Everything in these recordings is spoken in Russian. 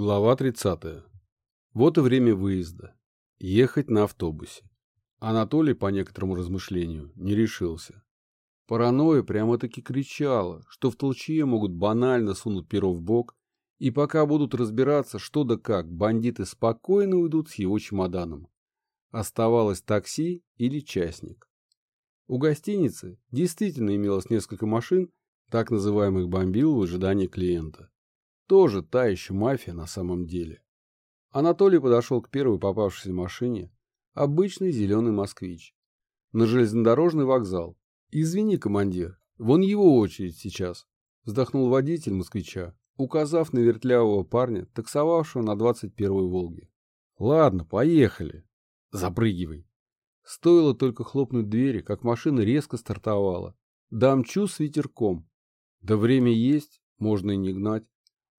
Глава 30. Вот и время выезда. Ехать на автобусе. Анатолий, по некоторому размышлению, не решился. Паранойя прямо-таки кричала, что в толчье могут банально сунуть перо в бок, и пока будут разбираться, что да как, бандиты спокойно уйдут с его чемоданом. Оставалось такси или частник. У гостиницы действительно имелось несколько машин, так называемых бомбил в ожидании клиента. Тоже та еще мафия на самом деле. Анатолий подошел к первой попавшейся машине. Обычный зеленый москвич. На железнодорожный вокзал. «Извини, командир, вон его очередь сейчас», — вздохнул водитель москвича, указав на вертлявого парня, таксовавшего на 21-й «Волге». «Ладно, поехали. Запрыгивай». Стоило только хлопнуть двери, как машина резко стартовала. Дамчу с ветерком. Да время есть, можно и не гнать.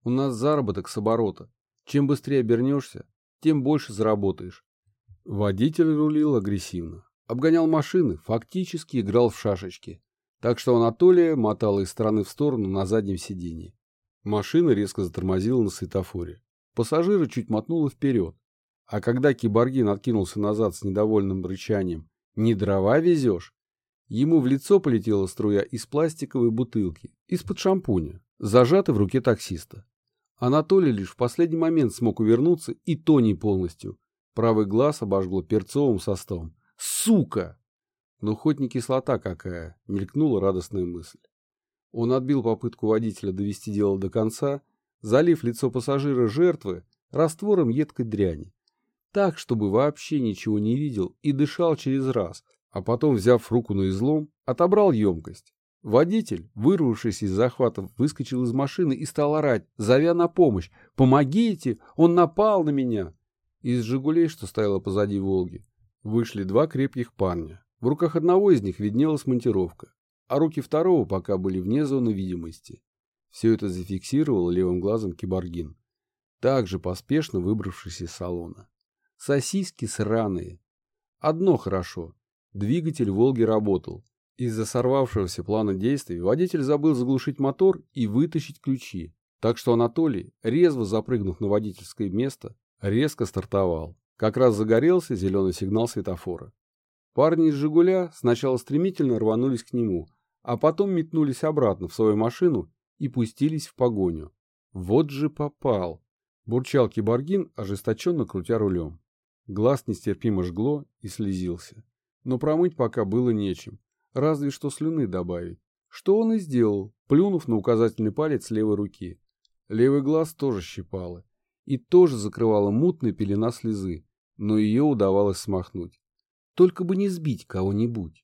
У нас заработок с оборота. Чем быстрее обернешься, тем больше заработаешь. Водитель рулил агрессивно. Обгонял машины, фактически играл в шашечки. Так что Анатолия мотала из стороны в сторону на заднем сиденье. Машина резко затормозила на светофоре. Пассажира чуть мотнуло вперед. А когда киборгин откинулся назад с недовольным рычанием «Не дрова везешь?», ему в лицо полетела струя из пластиковой бутылки, из-под шампуня, зажатой в руке таксиста. Анатолий лишь в последний момент смог увернуться, и то не полностью. Правый глаз обожгло перцовым составом. «Сука!» Но хоть не кислота какая, мелькнула радостная мысль. Он отбил попытку водителя довести дело до конца, залив лицо пассажира жертвы раствором едкой дряни. Так, чтобы вообще ничего не видел и дышал через раз, а потом, взяв руку на излом, отобрал емкость. Водитель, вырвавшись из захвата, выскочил из машины и стал орать, зовя на помощь. «Помогите! Он напал на меня!» Из «Жигулей», что стояло позади «Волги», вышли два крепких парня. В руках одного из них виднелась монтировка, а руки второго пока были вне зоны видимости. Все это зафиксировал левым глазом киборгин, также поспешно выбравшись из салона. Сосиски сраные. Одно хорошо. Двигатель «Волги» работал, из-за сорвавшегося плана действий водитель забыл заглушить мотор и вытащить ключи, так что Анатолий, резво запрыгнув на водительское место, резко стартовал. Как раз загорелся зеленый сигнал светофора. Парни из «Жигуля» сначала стремительно рванулись к нему, а потом метнулись обратно в свою машину и пустились в погоню. Вот же попал! Бурчал киборгин, ожесточенно крутя рулем. Глаз нестерпимо жгло и слезился. Но промыть пока было нечем разве что слюны добавить. Что он и сделал, плюнув на указательный палец левой руки. Левый глаз тоже щипало. И тоже закрывала мутная пелена слезы, но ее удавалось смахнуть. Только бы не сбить кого-нибудь.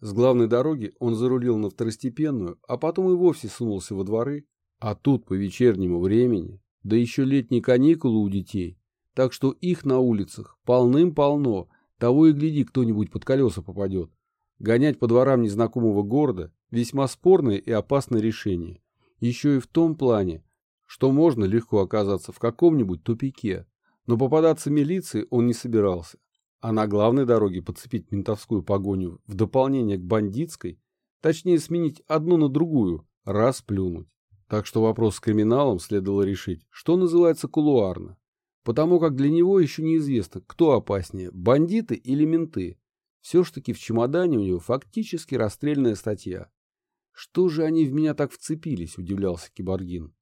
С главной дороги он зарулил на второстепенную, а потом и вовсе сунулся во дворы. А тут по вечернему времени, да еще летние каникулы у детей, так что их на улицах полным-полно, того и гляди, кто-нибудь под колеса попадет. Гонять по дворам незнакомого города – весьма спорное и опасное решение. Еще и в том плане, что можно легко оказаться в каком-нибудь тупике. Но попадаться милиции он не собирался. А на главной дороге подцепить ментовскую погоню в дополнение к бандитской, точнее сменить одну на другую, раз плюнуть. Так что вопрос с криминалом следовало решить, что называется кулуарно. Потому как для него еще неизвестно, кто опаснее, бандиты или менты. Все ж таки в чемодане у него фактически расстрельная статья. Что же они в меня так вцепились, удивлялся Киборгин.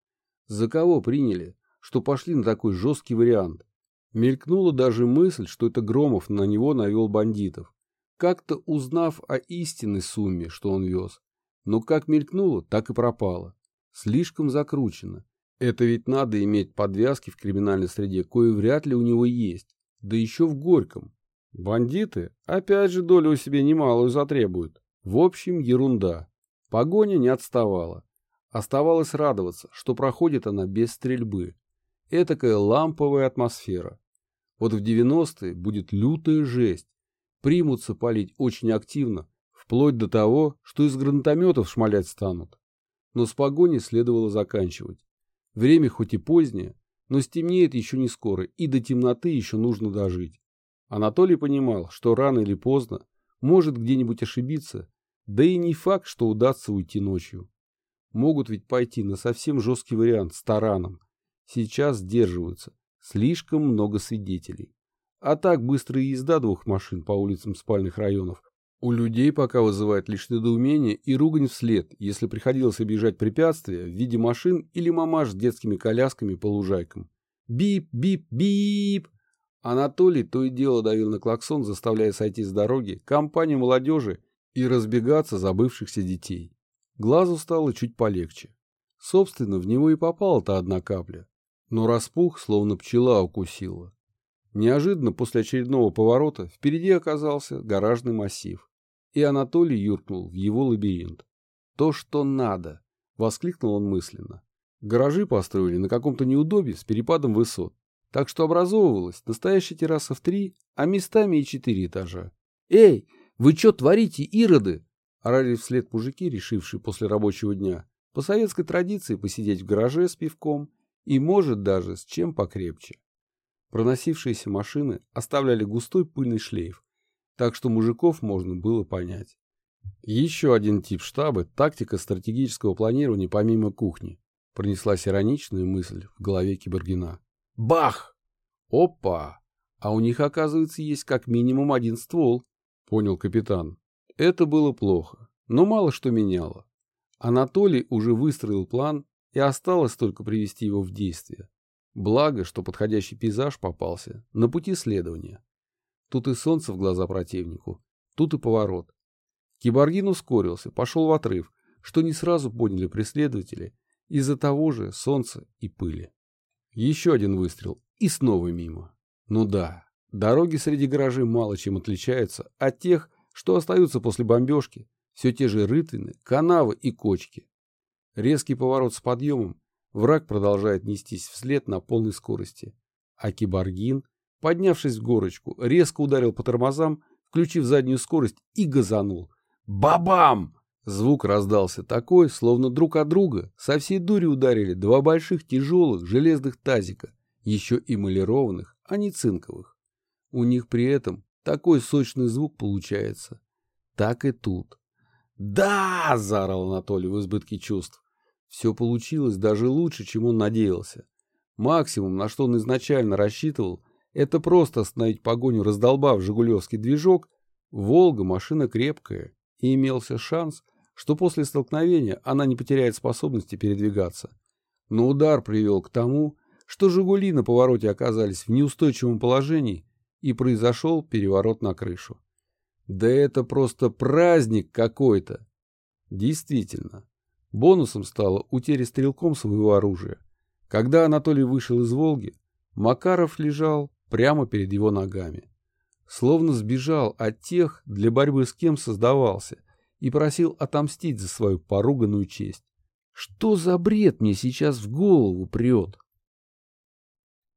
За кого приняли, что пошли на такой жесткий вариант? Мелькнула даже мысль, что это Громов на него навел бандитов, как-то узнав о истинной сумме, что он вез. Но как мелькнуло, так и пропало. Слишком закручено. Это ведь надо иметь подвязки в криминальной среде, кое вряд ли у него есть. Да еще в Горьком. Бандиты опять же долю себе немалую затребуют. В общем, ерунда. Погоня не отставала. Оставалось радоваться, что проходит она без стрельбы. Этакая ламповая атмосфера. Вот в 90-е будет лютая жесть. Примутся палить очень активно, вплоть до того, что из гранатометов шмалять станут. Но с погоней следовало заканчивать. Время хоть и позднее, но стемнеет еще не скоро, и до темноты еще нужно дожить. Анатолий понимал, что рано или поздно может где-нибудь ошибиться, да и не факт, что удастся уйти ночью. Могут ведь пойти на совсем жесткий вариант с тараном. сейчас сдерживаются. Слишком много свидетелей. А так быстрая езда двух машин по улицам спальных районов у людей пока вызывает лишь недоумение и ругань вслед, если приходилось объезжать препятствия в виде машин или мамаш с детскими колясками по лужайкам. Бип, бип, бип! Анатолий то и дело давил на клаксон, заставляя сойти с дороги компанию молодежи и разбегаться забывшихся детей. Глазу стало чуть полегче. Собственно, в него и попала-то одна капля. Но распух, словно пчела укусила. Неожиданно после очередного поворота впереди оказался гаражный массив и Анатолий юркнул в его лабиринт. «То, что надо!» — воскликнул он мысленно. Гаражи построили на каком-то неудобе с перепадом высот, так что образовывалась настоящая терраса в три, а местами и четыре этажа. «Эй, вы что творите, ироды?» — орали вслед мужики, решившие после рабочего дня по советской традиции посидеть в гараже с пивком и, может, даже с чем покрепче. Проносившиеся машины оставляли густой пыльный шлейф, так что мужиков можно было понять. Еще один тип штаба – тактика стратегического планирования помимо кухни. Пронеслась ироничная мысль в голове Кибергина. Бах! Опа! А у них, оказывается, есть как минимум один ствол, понял капитан. Это было плохо, но мало что меняло. Анатолий уже выстроил план, и осталось только привести его в действие. Благо, что подходящий пейзаж попался на пути следования. Тут и солнце в глаза противнику, тут и поворот. Киборгин ускорился, пошел в отрыв, что не сразу поняли преследователи из-за того же солнца и пыли. Еще один выстрел и снова мимо. Ну да, дороги среди гаражей мало чем отличаются от тех, что остаются после бомбежки, все те же рытвины, канавы и кочки. Резкий поворот с подъемом, враг продолжает нестись вслед на полной скорости, а киборгин Поднявшись в горочку, резко ударил по тормозам, включив заднюю скорость и газанул. Бабам! Звук раздался такой, словно друг от друга со всей дури ударили два больших тяжелых железных тазика, еще эмалированных, а не цинковых. У них при этом такой сочный звук получается. Так и тут. «Да!» — заорал Анатолий в избытке чувств. Все получилось даже лучше, чем он надеялся. Максимум, на что он изначально рассчитывал, это просто остановить погоню, раздолбав жигулевский движок. «Волга» — машина крепкая, и имелся шанс, что после столкновения она не потеряет способности передвигаться. Но удар привел к тому, что «Жигули» на повороте оказались в неустойчивом положении, и произошел переворот на крышу. Да это просто праздник какой-то! Действительно, бонусом стала утеря стрелком своего оружия. Когда Анатолий вышел из «Волги», Макаров лежал прямо перед его ногами. Словно сбежал от тех, для борьбы с кем создавался, и просил отомстить за свою поруганную честь. Что за бред мне сейчас в голову прет?